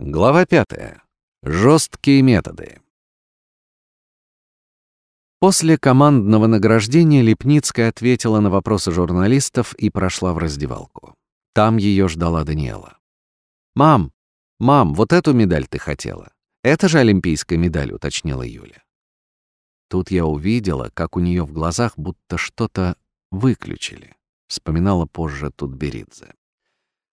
Глава пятая. Жесткие методы. После командного награждения Лепницкая ответила на вопросы журналистов и прошла в раздевалку. Там ее ждала Даниэла. «Мам, мам, вот эту медаль ты хотела. Это же олимпийская медаль», — уточнила Юля. Тут я увидела, как у нее в глазах будто что-то выключили, вспоминала позже Тутберидзе.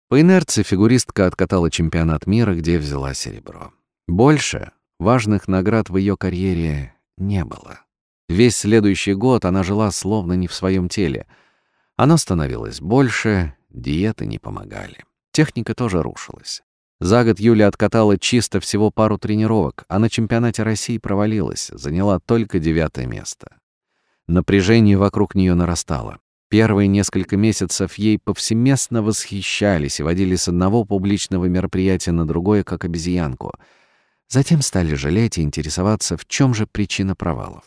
По инерции фигуристка откатала чемпионат мира, где взяла серебро. Больше важных наград в ее карьере не было. Весь следующий год она жила словно не в своем теле. Оно становилось больше, диеты не помогали. Техника тоже рушилась. За год Юля откатала чисто всего пару тренировок, а на чемпионате России провалилась, заняла только девятое место. Напряжение вокруг нее нарастало. Первые несколько месяцев ей повсеместно восхищались и водили с одного публичного мероприятия на другое, как обезьянку. Затем стали жалеть и интересоваться, в чем же причина провалов.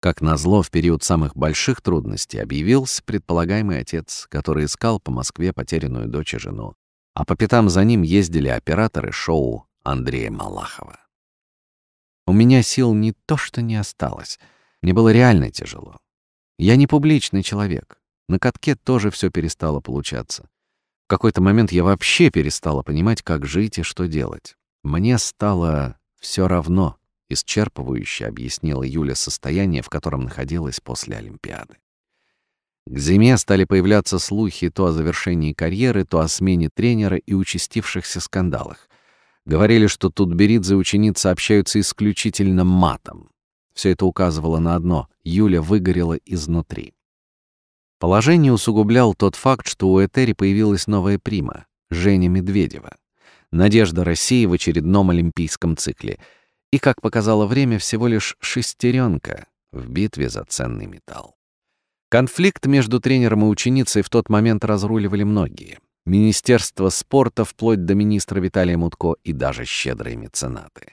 Как назло, в период самых больших трудностей объявился предполагаемый отец, который искал по Москве потерянную дочь и жену. А по пятам за ним ездили операторы шоу Андрея Малахова. У меня сил не то что не осталось, мне было реально тяжело. Я не публичный человек. На катке тоже все перестало получаться. В какой-то момент я вообще перестала понимать, как жить и что делать. Мне стало все равно, исчерпывающе объяснила Юля состояние, в котором находилась после Олимпиады. К зиме стали появляться слухи то о завершении карьеры, то о смене тренера и участившихся скандалах. Говорили, что тут Беридзе и ученица общаются исключительно матом. Все это указывало на одно — Юля выгорела изнутри. Положение усугублял тот факт, что у Этери появилась новая прима — Женя Медведева. Надежда России в очередном олимпийском цикле. И, как показало время, всего лишь шестеренка в битве за ценный металл. Конфликт между тренером и ученицей в тот момент разруливали многие. Министерство спорта вплоть до министра Виталия Мутко и даже щедрые меценаты.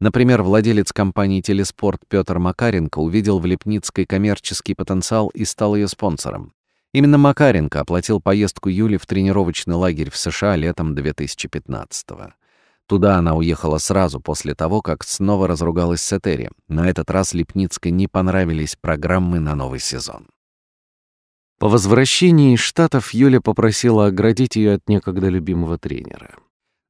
Например, владелец компании «Телеспорт» Петр Макаренко увидел в Лепницкой коммерческий потенциал и стал ее спонсором. Именно Макаренко оплатил поездку Юли в тренировочный лагерь в США летом 2015-го. Туда она уехала сразу после того, как снова разругалась с Этери. На этот раз Лепницкой не понравились программы на новый сезон. По возвращении из Штатов Юля попросила оградить ее от некогда любимого тренера.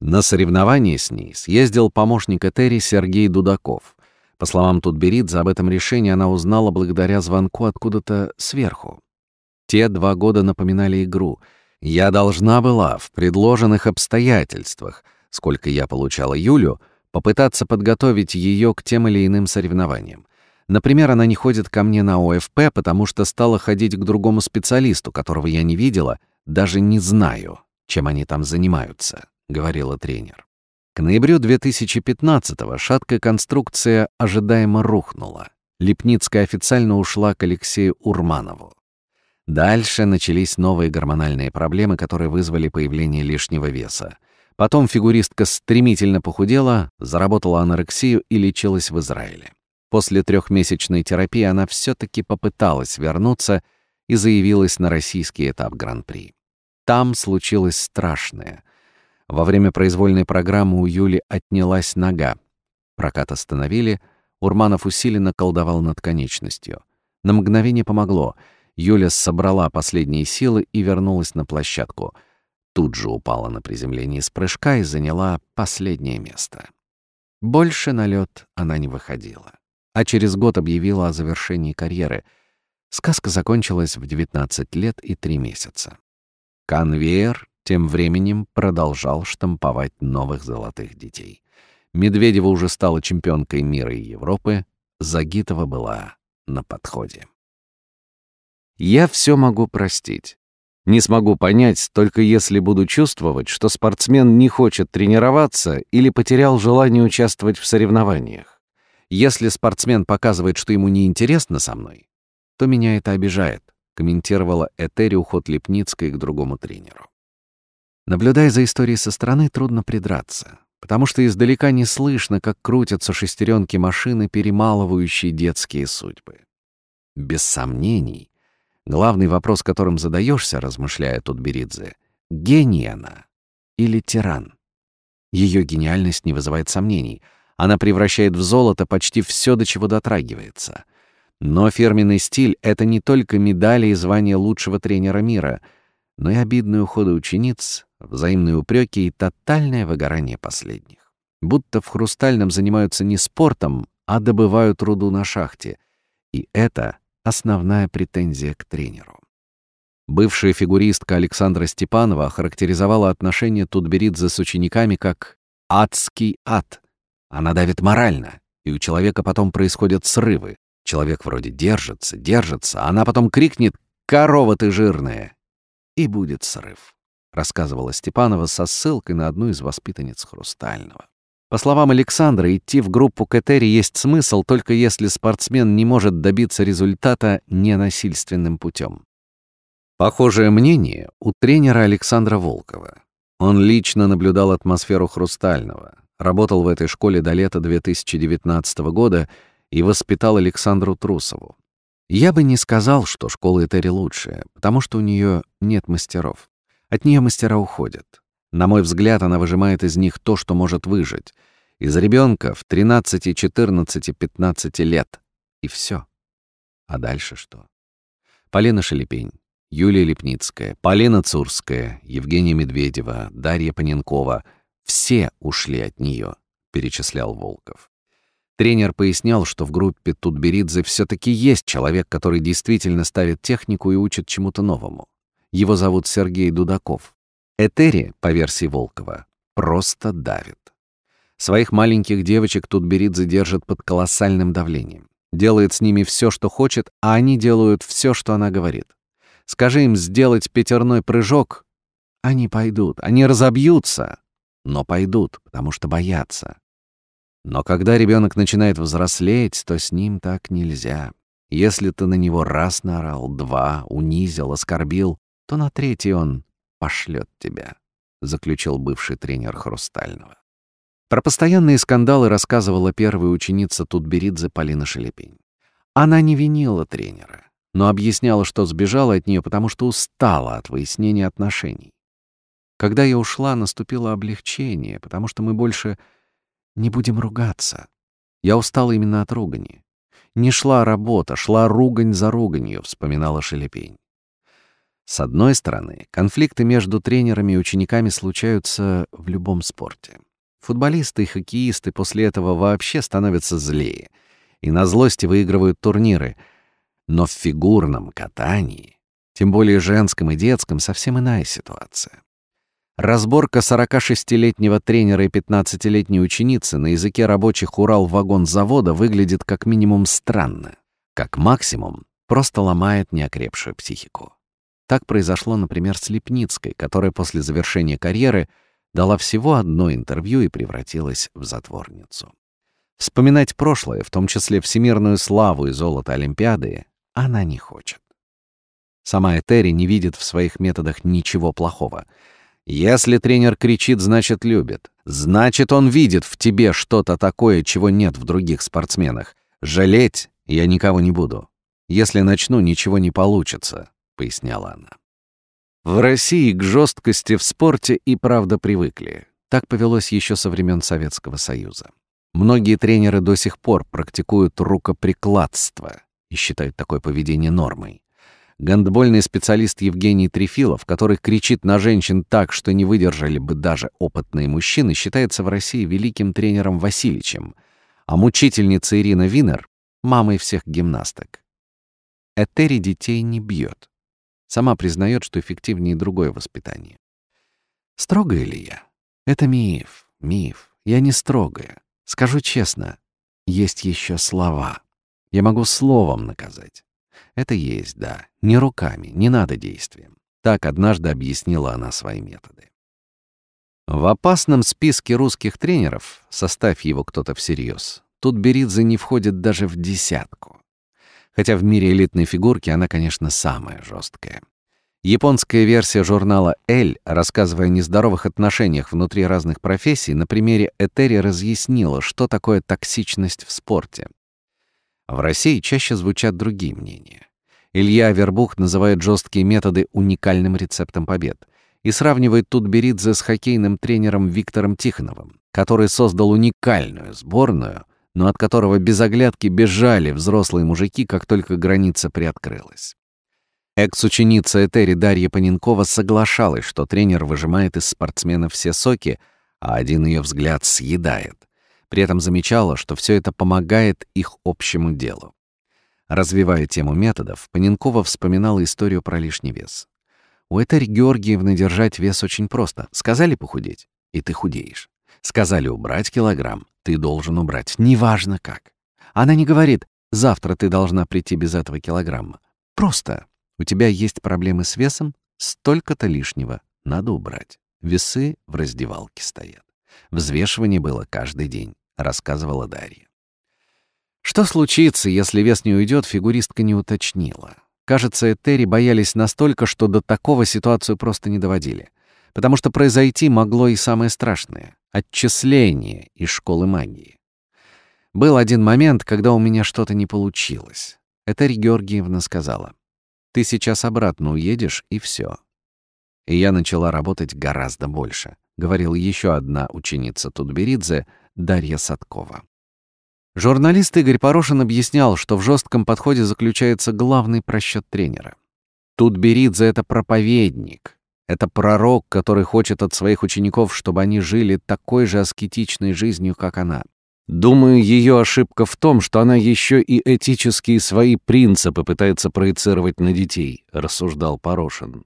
На соревнования с ней съездил помощник Этери Сергей Дудаков. По словам Тутберидзе, об этом решении она узнала благодаря звонку откуда-то сверху. Те два года напоминали игру. Я должна была в предложенных обстоятельствах, сколько я получала Юлю, попытаться подготовить ее к тем или иным соревнованиям. Например, она не ходит ко мне на ОФП, потому что стала ходить к другому специалисту, которого я не видела, даже не знаю, чем они там занимаются говорила тренер. К ноябрю 2015-го шаткая конструкция ожидаемо рухнула. Лепницкая официально ушла к Алексею Урманову. Дальше начались новые гормональные проблемы, которые вызвали появление лишнего веса. Потом фигуристка стремительно похудела, заработала анорексию и лечилась в Израиле. После трехмесячной терапии она все таки попыталась вернуться и заявилась на российский этап Гран-при. Там случилось страшное — во время произвольной программы у Юли отнялась нога. Прокат остановили, Урманов усиленно колдовал над конечностью. На мгновение помогло. Юля собрала последние силы и вернулась на площадку. Тут же упала на приземлении с прыжка и заняла последнее место. Больше на лед она не выходила. А через год объявила о завершении карьеры. Сказка закончилась в 19 лет и 3 месяца. Конвейер тем временем продолжал штамповать новых золотых детей. Медведева уже стала чемпионкой мира и Европы, Загитова была на подходе. Я все могу простить. Не смогу понять, только если буду чувствовать, что спортсмен не хочет тренироваться или потерял желание участвовать в соревнованиях. Если спортсмен показывает, что ему неинтересно со мной, то меня это обижает, комментировала Этери уход Лепницкой к другому тренеру. Наблюдая за историей со стороны, трудно придраться, потому что издалека не слышно, как крутятся шестеренки машины, перемалывающие детские судьбы. Без сомнений, главный вопрос, которым задаешься, размышляя тут Беридзе, гений она или тиран? Ее гениальность не вызывает сомнений. Она превращает в золото почти все, до чего дотрагивается. Но фирменный стиль — это не только медали и звание лучшего тренера мира, но и обидные уходы учениц, взаимные упреки и тотальное выгорание последних. Будто в «Хрустальном» занимаются не спортом, а добывают руду на шахте. И это основная претензия к тренеру. Бывшая фигуристка Александра Степанова охарактеризовала отношения Тутберидзе с учениками как «адский ад». Она давит морально, и у человека потом происходят срывы. Человек вроде держится, держится, а она потом крикнет «Корова ты жирная!» И будет срыв, рассказывала Степанова со ссылкой на одну из воспитанниц Хрустального. По словам Александра, идти в группу Кэтери есть смысл только если спортсмен не может добиться результата ненасильственным путем. Похожее мнение у тренера Александра Волкова. Он лично наблюдал атмосферу Хрустального, работал в этой школе до лета 2019 года и воспитал Александру Трусову. Я бы не сказал, что школа Этери лучшая, потому что у нее нет мастеров. От нее мастера уходят. На мой взгляд, она выжимает из них то, что может выжить. Из ребенка в 13, 14, 15 лет. И все. А дальше что? Полина Шелепень, Юлия Лепницкая, Полина Цурская, Евгения Медведева, Дарья Паненкова — все ушли от нее, перечислял Волков. Тренер пояснял, что в группе Тутберидзе все таки есть человек, который действительно ставит технику и учит чему-то новому. Его зовут Сергей Дудаков. Этери, по версии Волкова, просто давит. Своих маленьких девочек Тутберидзе держит под колоссальным давлением. Делает с ними все, что хочет, а они делают все, что она говорит. Скажи им сделать пятерной прыжок, они пойдут, они разобьются, но пойдут, потому что боятся. Но когда ребенок начинает взрослеть, то с ним так нельзя. Если ты на него раз наорал, два, унизил, оскорбил, то на третий он пошлет тебя», — заключил бывший тренер «Хрустального». Про постоянные скандалы рассказывала первая ученица Тутберидзе Полина Шелепень. Она не винила тренера, но объясняла, что сбежала от нее, потому что устала от выяснения отношений. Когда я ушла, наступило облегчение, потому что мы больше не будем ругаться. Я устала именно от ругани. Не шла работа, шла ругань за руганью, вспоминала Шелепень. С одной стороны, конфликты между тренерами и учениками случаются в любом спорте. Футболисты и хоккеисты после этого вообще становятся злее и на злости выигрывают турниры. Но в фигурном катании, тем более женском и детском, совсем иная ситуация. Разборка 46-летнего тренера и 15-летней ученицы на языке рабочих Урал-вагон-завода выглядит как минимум странно, как максимум просто ломает неокрепшую психику. Так произошло, например, с Лепницкой, которая после завершения карьеры дала всего одно интервью и превратилась в затворницу. Вспоминать прошлое, в том числе всемирную славу и золото Олимпиады, она не хочет. Сама Этери не видит в своих методах ничего плохого. Если тренер кричит, значит любит. Значит, он видит в тебе что-то такое, чего нет в других спортсменах. Жалеть я никого не буду. Если начну, ничего не получится поясняла она. В России к жесткости в спорте и правда привыкли. Так повелось еще со времен Советского Союза. Многие тренеры до сих пор практикуют рукоприкладство и считают такое поведение нормой. Гандбольный специалист Евгений Трефилов, который кричит на женщин так, что не выдержали бы даже опытные мужчины, считается в России великим тренером Васильичем, а мучительница Ирина Винер — мамой всех гимнасток. Этери детей не бьет. Сама признает, что эффективнее другое воспитание. Строгая ли я? Это миф, миф. Я не строгая. Скажу честно, есть еще слова. Я могу словом наказать. Это есть, да. Не руками, не надо действием. Так однажды объяснила она свои методы. В опасном списке русских тренеров, составь его кто-то всерьез, тут Беридзе не входит даже в десятку хотя в мире элитной фигурки она, конечно, самая жесткая. Японская версия журнала «Эль», рассказывая о нездоровых отношениях внутри разных профессий, на примере Этери разъяснила, что такое токсичность в спорте. В России чаще звучат другие мнения. Илья Вербух называет жесткие методы уникальным рецептом побед. и сравнивает Тутберидзе с хоккейным тренером Виктором Тихоновым, который создал уникальную сборную, но от которого без оглядки бежали взрослые мужики, как только граница приоткрылась. Экс-ученица Этери Дарья Паненкова соглашалась, что тренер выжимает из спортсмена все соки, а один ее взгляд съедает. При этом замечала, что все это помогает их общему делу. Развивая тему методов, Паненкова вспоминала историю про лишний вес. У Этери Георгиевны держать вес очень просто. Сказали похудеть, и ты худеешь. Сказали убрать килограмм, ты должен убрать, неважно как. Она не говорит, завтра ты должна прийти без этого килограмма. Просто у тебя есть проблемы с весом, столько-то лишнего надо убрать. Весы в раздевалке стоят. Взвешивание было каждый день, рассказывала Дарья. Что случится, если вес не уйдет, фигуристка не уточнила. Кажется, Этери боялись настолько, что до такого ситуацию просто не доводили. Потому что произойти могло и самое страшное — отчисление из школы магии. Был один момент, когда у меня что-то не получилось. Этери Георгиевна сказала, «Ты сейчас обратно уедешь, и все. И я начала работать гораздо больше, говорила еще одна ученица Тутберидзе, Дарья Садкова. Журналист Игорь Порошин объяснял, что в жестком подходе заключается главный просчет тренера. Тут Беридзе — это проповедник, это пророк, который хочет от своих учеников, чтобы они жили такой же аскетичной жизнью, как она. Думаю, ее ошибка в том, что она еще и этические свои принципы пытается проецировать на детей, рассуждал Порошин.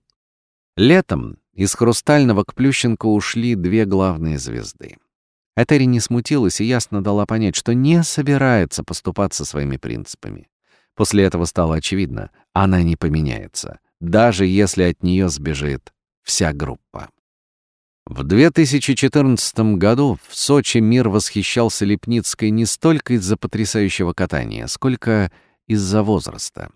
Летом из Хрустального к Плющенко ушли две главные звезды. Этери не смутилась и ясно дала понять, что не собирается поступаться своими принципами. После этого стало очевидно, она не поменяется, даже если от нее сбежит вся группа. В 2014 году в Сочи мир восхищался Лепницкой не столько из-за потрясающего катания, сколько из-за возраста.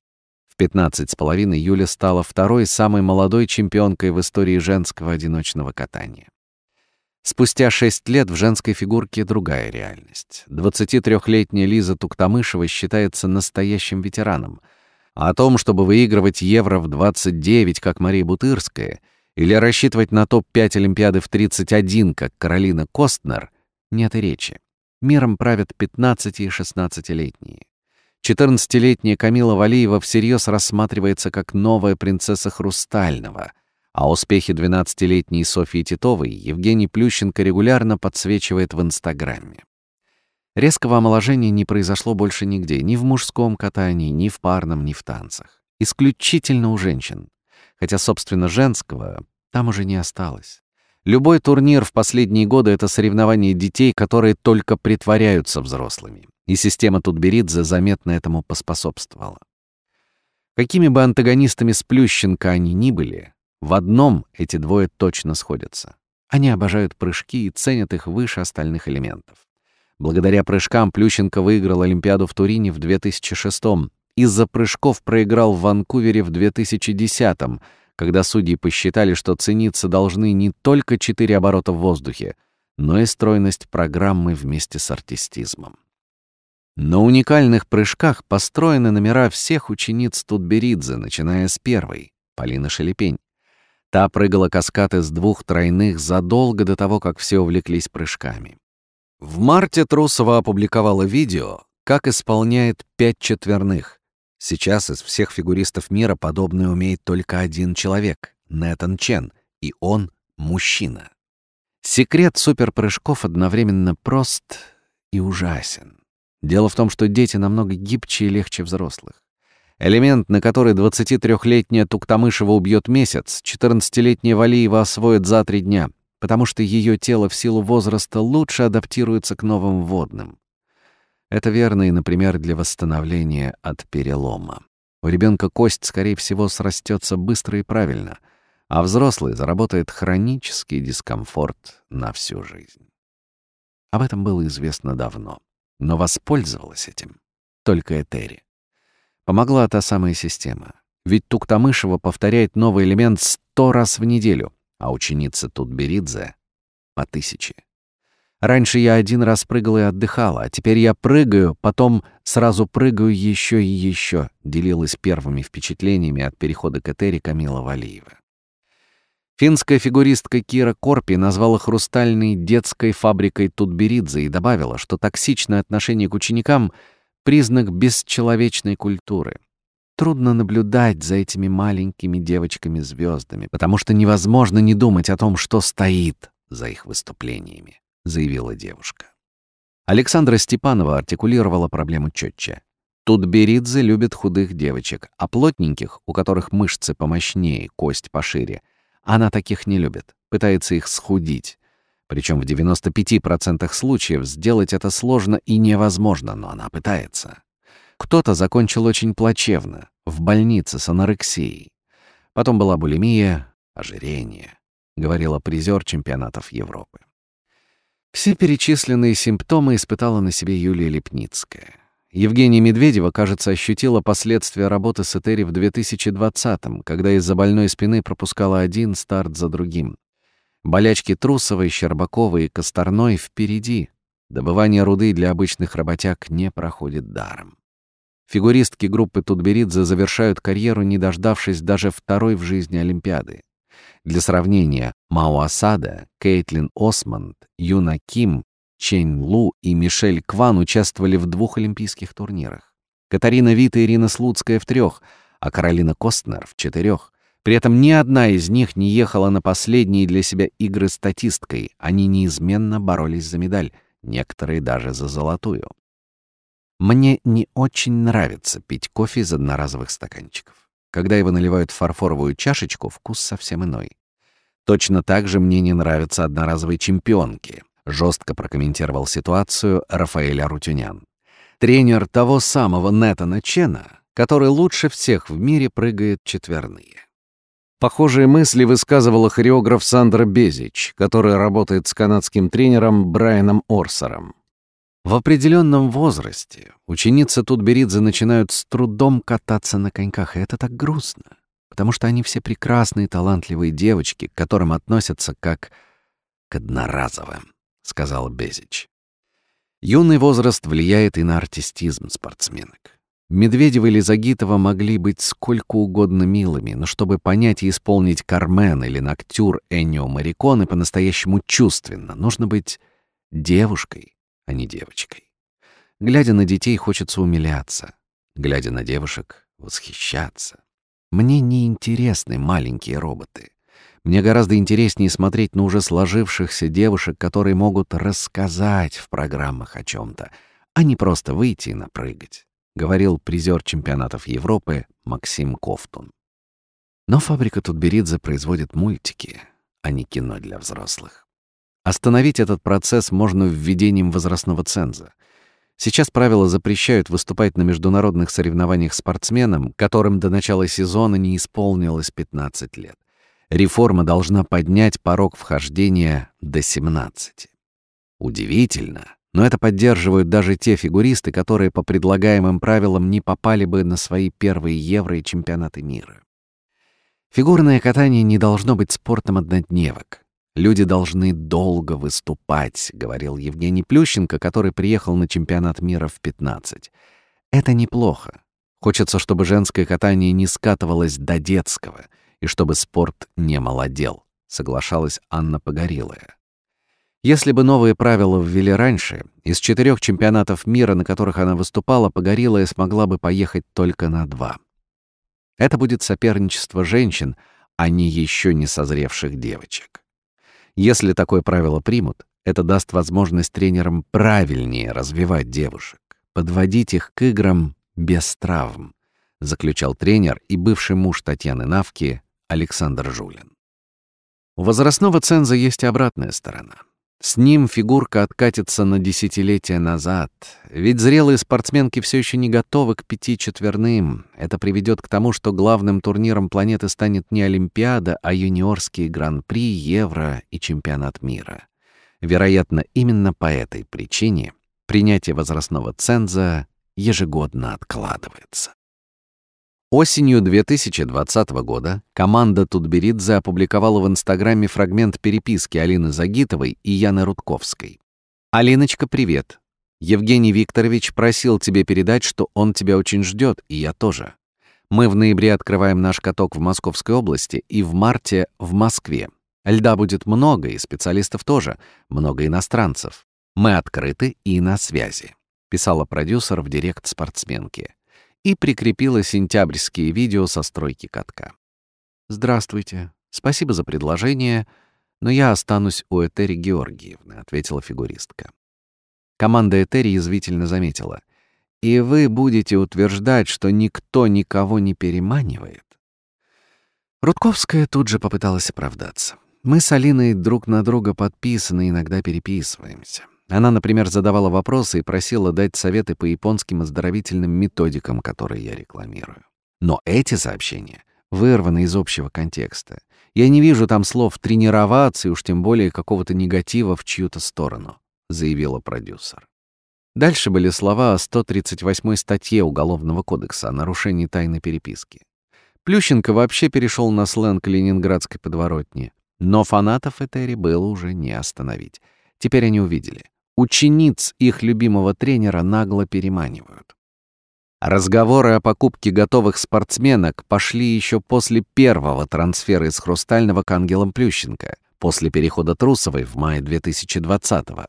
В 15 с половиной Юля стала второй самой молодой чемпионкой в истории женского одиночного катания. Спустя шесть лет в женской фигурке другая реальность. 23-летняя Лиза Туктамышева считается настоящим ветераном. А о том, чтобы выигрывать Евро в 29, как Мария Бутырская, или рассчитывать на топ-5 Олимпиады в 31, как Каролина Костнер, нет и речи. Миром правят 15- и 16-летние. 14-летняя Камила Валиева всерьез рассматривается как новая принцесса Хрустального — а успехи 12-летней Софьи Титовой Евгений Плющенко регулярно подсвечивает в Инстаграме. Резкого омоложения не произошло больше нигде, ни в мужском катании, ни в парном, ни в танцах. Исключительно у женщин. Хотя, собственно, женского там уже не осталось. Любой турнир в последние годы — это соревнование детей, которые только притворяются взрослыми. И система Тутберидзе заметно этому поспособствовала. Какими бы антагонистами Сплющенко они ни были, в одном эти двое точно сходятся. Они обожают прыжки и ценят их выше остальных элементов. Благодаря прыжкам Плющенко выиграл Олимпиаду в Турине в 2006 -м. Из-за прыжков проиграл в Ванкувере в 2010 когда судьи посчитали, что цениться должны не только четыре оборота в воздухе, но и стройность программы вместе с артистизмом. На уникальных прыжках построены номера всех учениц Тутберидзе, начиная с первой, Полины Шелепень. Та прыгала каскад из двух тройных задолго до того, как все увлеклись прыжками. В марте Трусова опубликовала видео, как исполняет пять четверных. Сейчас из всех фигуристов мира подобное умеет только один человек — Нэтан Чен, и он — мужчина. Секрет суперпрыжков одновременно прост и ужасен. Дело в том, что дети намного гибче и легче взрослых. Элемент, на который 23-летняя Туктамышева убьет месяц, 14-летняя Валиева освоит за три дня, потому что ее тело в силу возраста лучше адаптируется к новым водным. Это верно и, например, для восстановления от перелома. У ребенка кость, скорее всего, срастется быстро и правильно, а взрослый заработает хронический дискомфорт на всю жизнь. Об этом было известно давно, но воспользовалась этим только Этери. Помогла та самая система. Ведь Туктамышева повторяет новый элемент сто раз в неделю, а ученица Тутберидзе — по тысяче. Раньше я один раз прыгала и отдыхала, а теперь я прыгаю, потом сразу прыгаю еще и еще, делилась первыми впечатлениями от перехода к Этери Камила Валиева. Финская фигуристка Кира Корпи назвала хрустальной детской фабрикой Тутберидзе и добавила, что токсичное отношение к ученикам — признак бесчеловечной культуры. Трудно наблюдать за этими маленькими девочками-звездами, потому что невозможно не думать о том, что стоит за их выступлениями, заявила девушка. Александра Степанова артикулировала проблему четче. Тутберидзе любит худых девочек, а плотненьких, у которых мышцы помощнее, кость пошире, она таких не любит, пытается их схудить. Причем в 95% случаев сделать это сложно и невозможно, но она пытается. Кто-то закончил очень плачевно, в больнице с анорексией. Потом была булимия, ожирение, говорила призер чемпионатов Европы. Все перечисленные симптомы испытала на себе Юлия Лепницкая. Евгения Медведева, кажется, ощутила последствия работы с Этери в 2020-м, когда из-за больной спины пропускала один старт за другим. Болячки Трусовой, Щербаковой и Косторной впереди. Добывание руды для обычных работяг не проходит даром. Фигуристки группы Тутберидзе завершают карьеру, не дождавшись даже второй в жизни Олимпиады. Для сравнения, Мао Асада, Кейтлин Осмонд, Юна Ким Чэнь Лу и Мишель Кван участвовали в двух олимпийских турнирах. Катарина Вита и Ирина Слуцкая в трех, а Каролина Костнер в четырех. При этом ни одна из них не ехала на последние для себя игры статисткой. Они неизменно боролись за медаль, некоторые даже за золотую. Мне не очень нравится пить кофе из одноразовых стаканчиков. Когда его наливают в фарфоровую чашечку, вкус совсем иной. Точно так же мне не нравятся одноразовые чемпионки, жестко прокомментировал ситуацию Рафаэль Арутюнян. Тренер того самого Нетана Чена, который лучше всех в мире прыгает четверные. Похожие мысли высказывала хореограф Сандра Безич, который работает с канадским тренером Брайаном Орсером. В определенном возрасте ученицы Тутберидзе начинают с трудом кататься на коньках, и это так грустно, потому что они все прекрасные, талантливые девочки, к которым относятся как к одноразовым сказал Безич. Юный возраст влияет и на артистизм спортсменок. Медведева или Загитова могли быть сколько угодно милыми, но чтобы понять и исполнить Кармен или Ноктюр Эннио Мариконы по-настоящему чувственно, нужно быть девушкой, а не девочкой. Глядя на детей, хочется умиляться. Глядя на девушек, восхищаться. Мне не интересны маленькие роботы. Мне гораздо интереснее смотреть на уже сложившихся девушек, которые могут рассказать в программах о чем то а не просто выйти и напрыгать, говорил призер чемпионатов Европы Максим Ковтун. Но фабрика Тутберидзе производит мультики, а не кино для взрослых. Остановить этот процесс можно введением возрастного ценза. Сейчас правила запрещают выступать на международных соревнованиях спортсменам, которым до начала сезона не исполнилось 15 лет. Реформа должна поднять порог вхождения до 17. Удивительно, но это поддерживают даже те фигуристы, которые по предлагаемым правилам не попали бы на свои первые Евро и чемпионаты мира. Фигурное катание не должно быть спортом однодневок. Люди должны долго выступать, говорил Евгений Плющенко, который приехал на чемпионат мира в 15. Это неплохо. Хочется, чтобы женское катание не скатывалось до детского — и чтобы спорт не молодел, соглашалась Анна Погорелая. Если бы новые правила ввели раньше, из четырех чемпионатов мира, на которых она выступала, Погорелая смогла бы поехать только на два. Это будет соперничество женщин, а не еще не созревших девочек. Если такое правило примут, это даст возможность тренерам правильнее развивать девушек, подводить их к играм без травм, заключал тренер и бывший муж Татьяны Навки Александр Жулин. У возрастного ценза есть обратная сторона. С ним фигурка откатится на десятилетия назад, ведь зрелые спортсменки все еще не готовы к пяти четверным. Это приведет к тому, что главным турниром планеты станет не Олимпиада, а юниорские гран-при, Евро и чемпионат мира. Вероятно, именно по этой причине принятие возрастного ценза ежегодно откладывается. Осенью 2020 года команда Тутберидзе опубликовала в Инстаграме фрагмент переписки Алины Загитовой и Яны Рудковской. «Алиночка, привет. Евгений Викторович просил тебе передать, что он тебя очень ждет, и я тоже. Мы в ноябре открываем наш каток в Московской области и в марте в Москве. Льда будет много, и специалистов тоже, много иностранцев. Мы открыты и на связи», — писала продюсер в директ спортсменки. И прикрепила сентябрьские видео со стройки катка. «Здравствуйте. Спасибо за предложение, но я останусь у Этери Георгиевны», — ответила фигуристка. Команда Этери язвительно заметила. «И вы будете утверждать, что никто никого не переманивает?» Рудковская тут же попыталась оправдаться. Мы с Алиной друг на друга подписаны, иногда переписываемся. Она, например, задавала вопросы и просила дать советы по японским оздоровительным методикам, которые я рекламирую. Но эти сообщения вырваны из общего контекста. Я не вижу там слов «тренироваться» и уж тем более какого-то негатива в чью-то сторону, заявила продюсер. Дальше были слова о 138 статье Уголовного кодекса о нарушении тайны переписки. Плющенко вообще перешел на сленг ленинградской подворотни. Но фанатов Этери было уже не остановить. Теперь они увидели. Учениц их любимого тренера нагло переманивают. Разговоры о покупке готовых спортсменок пошли еще после первого трансфера из «Хрустального» к ангелам Плющенко, после перехода Трусовой в мае 2020-го.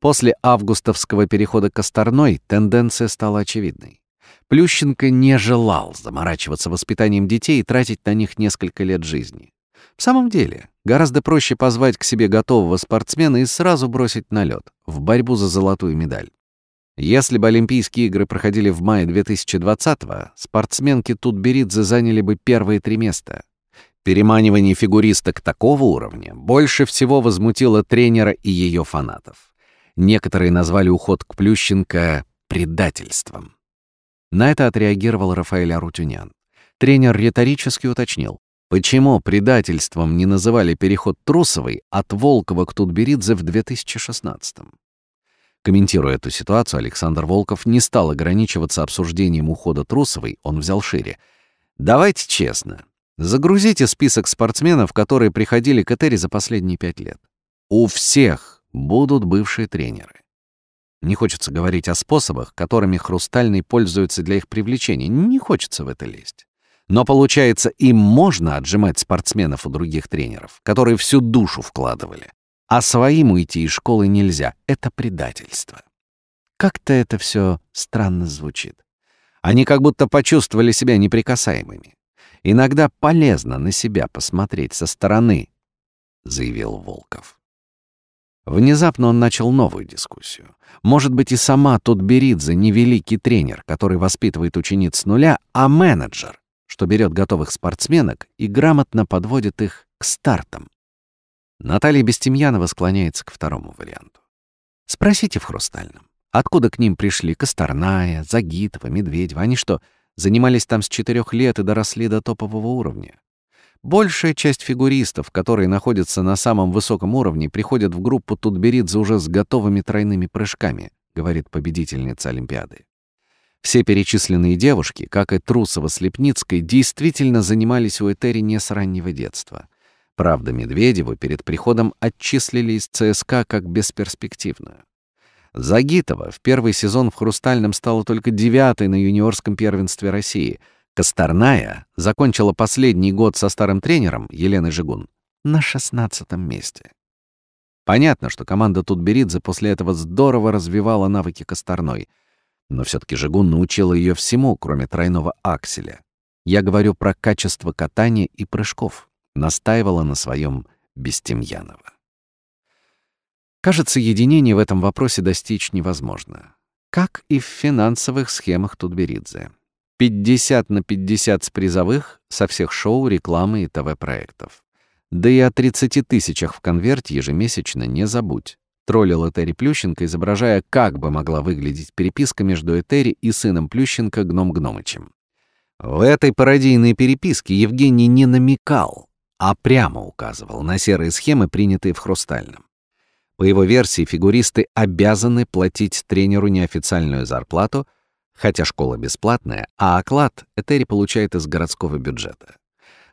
После августовского перехода к Осторной тенденция стала очевидной. Плющенко не желал заморачиваться воспитанием детей и тратить на них несколько лет жизни. В самом деле, гораздо проще позвать к себе готового спортсмена и сразу бросить на лед в борьбу за золотую медаль. Если бы Олимпийские игры проходили в мае 2020-го, спортсменки Тутберидзе заняли бы первые три места. Переманивание фигуристок такого уровня больше всего возмутило тренера и ее фанатов. Некоторые назвали уход к Плющенко предательством. На это отреагировал Рафаэль Арутюнян. Тренер риторически уточнил. Почему предательством не называли переход Трусовой от Волкова к Тутберидзе в 2016-м? Комментируя эту ситуацию, Александр Волков не стал ограничиваться обсуждением ухода Трусовой, он взял шире. Давайте честно. Загрузите список спортсменов, которые приходили к Этери за последние пять лет. У всех будут бывшие тренеры. Не хочется говорить о способах, которыми Хрустальный пользуется для их привлечения. Не хочется в это лезть. Но получается, им можно отжимать спортсменов у других тренеров, которые всю душу вкладывали. А своим уйти из школы нельзя. Это предательство. Как-то это все странно звучит. Они как будто почувствовали себя неприкасаемыми. Иногда полезно на себя посмотреть со стороны, заявил Волков. Внезапно он начал новую дискуссию. Может быть, и сама Тутберидзе не великий тренер, который воспитывает учениц с нуля, а менеджер, что берет готовых спортсменок и грамотно подводит их к стартам. Наталья Бестемьянова склоняется к второму варианту. Спросите в «Хрустальном», откуда к ним пришли Косторная, Загитова, Медведева. Они что, занимались там с четырех лет и доросли до топового уровня? Большая часть фигуристов, которые находятся на самом высоком уровне, приходят в группу Тутберидзе уже с готовыми тройными прыжками, говорит победительница Олимпиады. Все перечисленные девушки, как и Трусова с Лепницкой, действительно занимались у Этери не с раннего детства. Правда, Медведеву перед приходом отчислили из ЦСКА как бесперспективную. Загитова в первый сезон в «Хрустальном» стала только девятой на юниорском первенстве России. Косторная закончила последний год со старым тренером Еленой Жигун на шестнадцатом месте. Понятно, что команда Тутберидзе после этого здорово развивала навыки Косторной — но все-таки Жигун научила ее всему, кроме тройного акселя. Я говорю про качество катания и прыжков. Настаивала на своем Бестемьянова. Кажется, единение в этом вопросе достичь невозможно. Как и в финансовых схемах Тутберидзе. 50 на 50 с призовых со всех шоу, рекламы и ТВ-проектов. Да и о 30 тысячах в конверте ежемесячно не забудь троллил Этери Плющенко, изображая, как бы могла выглядеть переписка между Этери и сыном Плющенко Гном Гномычем. В этой пародийной переписке Евгений не намекал, а прямо указывал на серые схемы, принятые в «Хрустальном». По его версии, фигуристы обязаны платить тренеру неофициальную зарплату, хотя школа бесплатная, а оклад Этери получает из городского бюджета.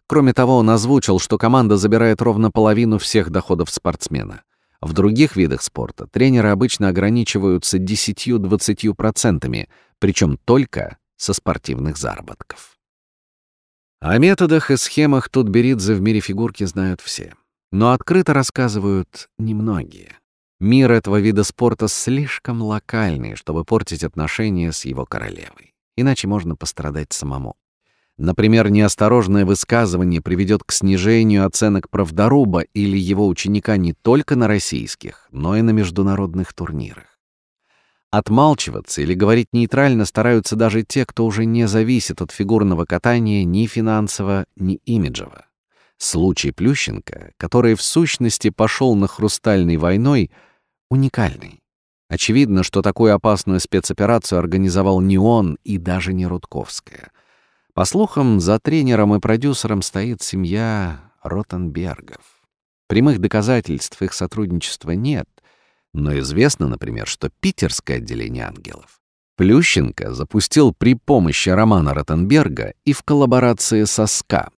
Кроме того, он озвучил, что команда забирает ровно половину всех доходов спортсмена — в других видах спорта тренеры обычно ограничиваются 10-20%, причем только со спортивных заработков. О методах и схемах Тутберидзе в мире фигурки знают все. Но открыто рассказывают немногие. Мир этого вида спорта слишком локальный, чтобы портить отношения с его королевой. Иначе можно пострадать самому. Например, неосторожное высказывание приведет к снижению оценок правдоруба или его ученика не только на российских, но и на международных турнирах. Отмалчиваться или говорить нейтрально стараются даже те, кто уже не зависит от фигурного катания ни финансово, ни имиджево. Случай Плющенко, который в сущности пошел на хрустальной войной, уникальный. Очевидно, что такую опасную спецоперацию организовал не он и даже не Рудковская — по слухам, за тренером и продюсером стоит семья Ротенбергов. Прямых доказательств их сотрудничества нет, но известно, например, что питерское отделение ангелов Плющенко запустил при помощи Романа Ротенберга и в коллаборации со СКА.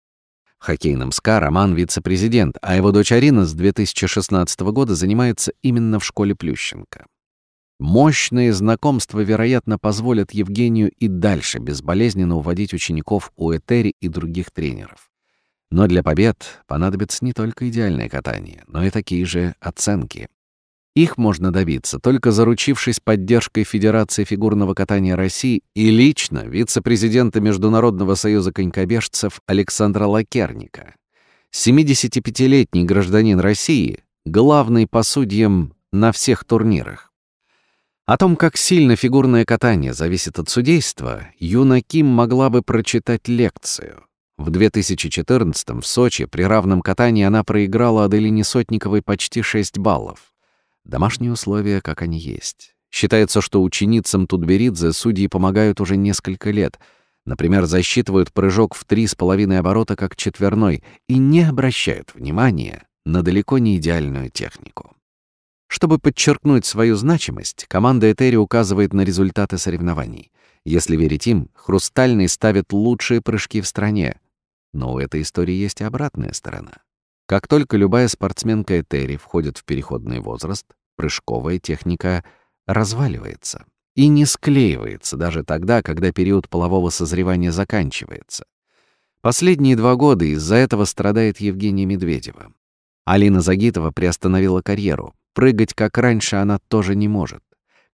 В хоккейном СКА Роман — вице-президент, а его дочь Арина с 2016 года занимается именно в школе Плющенко. Мощные знакомства, вероятно, позволят Евгению и дальше безболезненно уводить учеников у Этери и других тренеров. Но для побед понадобится не только идеальное катание, но и такие же оценки. Их можно добиться, только заручившись поддержкой Федерации фигурного катания России и лично вице-президента Международного союза конькобежцев Александра Лакерника. 75-летний гражданин России, главный по судьям на всех турнирах. О том, как сильно фигурное катание зависит от судейства, Юна Ким могла бы прочитать лекцию. В 2014 в Сочи при равном катании она проиграла Аделине Сотниковой почти 6 баллов. Домашние условия, как они есть. Считается, что ученицам Тутберидзе судьи помогают уже несколько лет. Например, засчитывают прыжок в три с половиной оборота как четверной и не обращают внимания на далеко не идеальную технику. Чтобы подчеркнуть свою значимость, команда Этери указывает на результаты соревнований. Если верить им, «Хрустальный» ставит лучшие прыжки в стране. Но у этой истории есть и обратная сторона. Как только любая спортсменка Этери входит в переходный возраст, прыжковая техника разваливается и не склеивается даже тогда, когда период полового созревания заканчивается. Последние два года из-за этого страдает Евгения Медведева. Алина Загитова приостановила карьеру, Прыгать, как раньше, она тоже не может.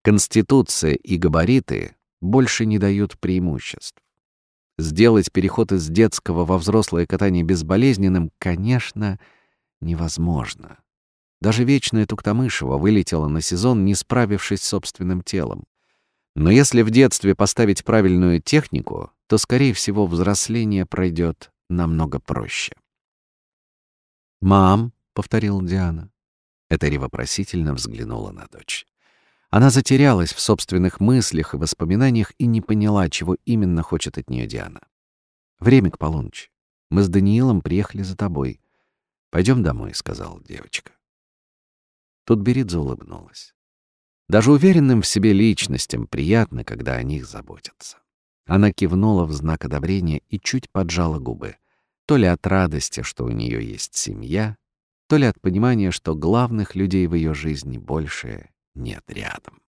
Конституция и габариты больше не дают преимуществ. Сделать переход из детского во взрослое катание безболезненным, конечно, невозможно. Даже вечная Туктамышева вылетела на сезон, не справившись с собственным телом. Но если в детстве поставить правильную технику, то, скорее всего, взросление пройдет намного проще. «Мам», — повторила Диана, Этери вопросительно взглянула на дочь. Она затерялась в собственных мыслях и воспоминаниях и не поняла, чего именно хочет от нее Диана. «Время к полуночи. Мы с Даниилом приехали за тобой. Пойдем домой», — сказала девочка. Тут Беридзе улыбнулась. Даже уверенным в себе личностям приятно, когда о них заботятся. Она кивнула в знак одобрения и чуть поджала губы. То ли от радости, что у нее есть семья, то ли от понимания, что главных людей в ее жизни больше нет рядом.